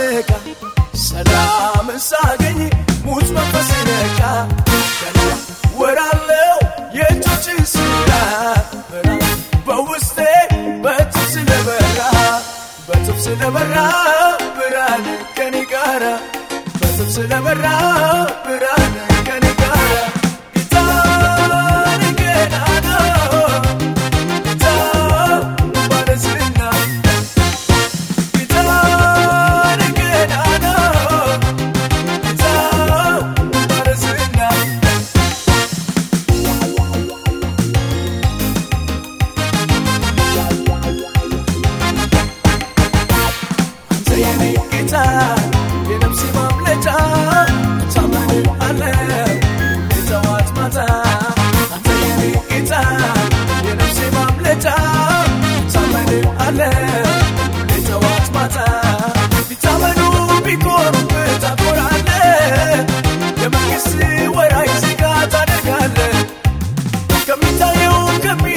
ሳነቃ ሰላምን ሳገኝ ሙት መንፈስ ነቃ ገና ወራለው የእጆችን ስራ በውስጤ በትፍ ስለበራ በትፍ ስለበራ ብርሃን ከኔ ጋራ በትፍ ስለበራ ብርሃን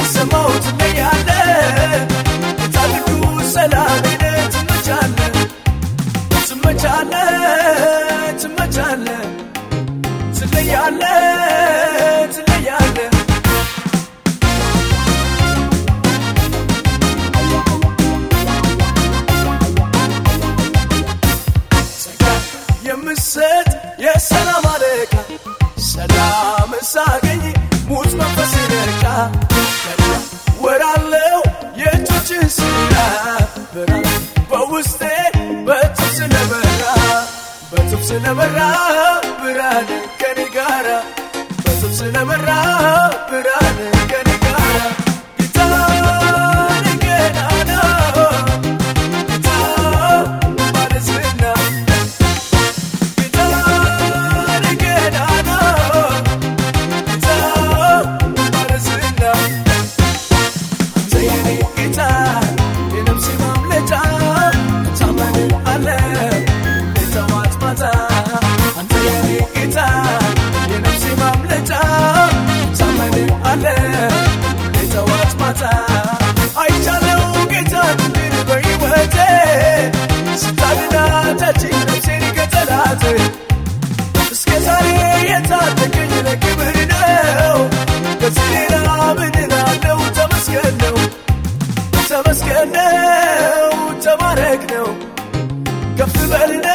ከሚሰማው ትለያለህ የታሪኩ ሰላም ሄደህ ትመቻለህ። ትመቻለህ ትመቻለህ። ትለያለህ ትለያለህ። ጸጋ የምሰጥ የሰላም አለቃ ሰላም ሳገኝ ሙት መንፈስ ገና ወራለው የእጆችን ስራ በውስጤ በትፍ ስለበራ በትፍ ስለበራ ብርሃን ከኔ ጋራ በትፍ ስለበራ ብርሃን ከኔ عليك نوم كف بالنا